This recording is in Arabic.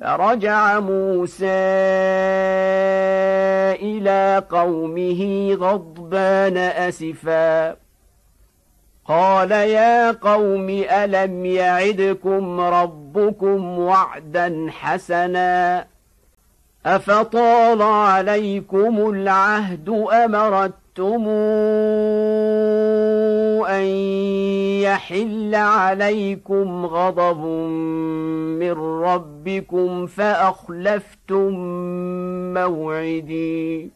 فرجع موسى إلى قومه غضبان أسفا. قال يا قوم ألم يعدكم ربكم وعدا حسنا؟ أفطال عليكم العهد امرتم أن يحل عليكم غضب من ربكم فأخلفتم موعدي.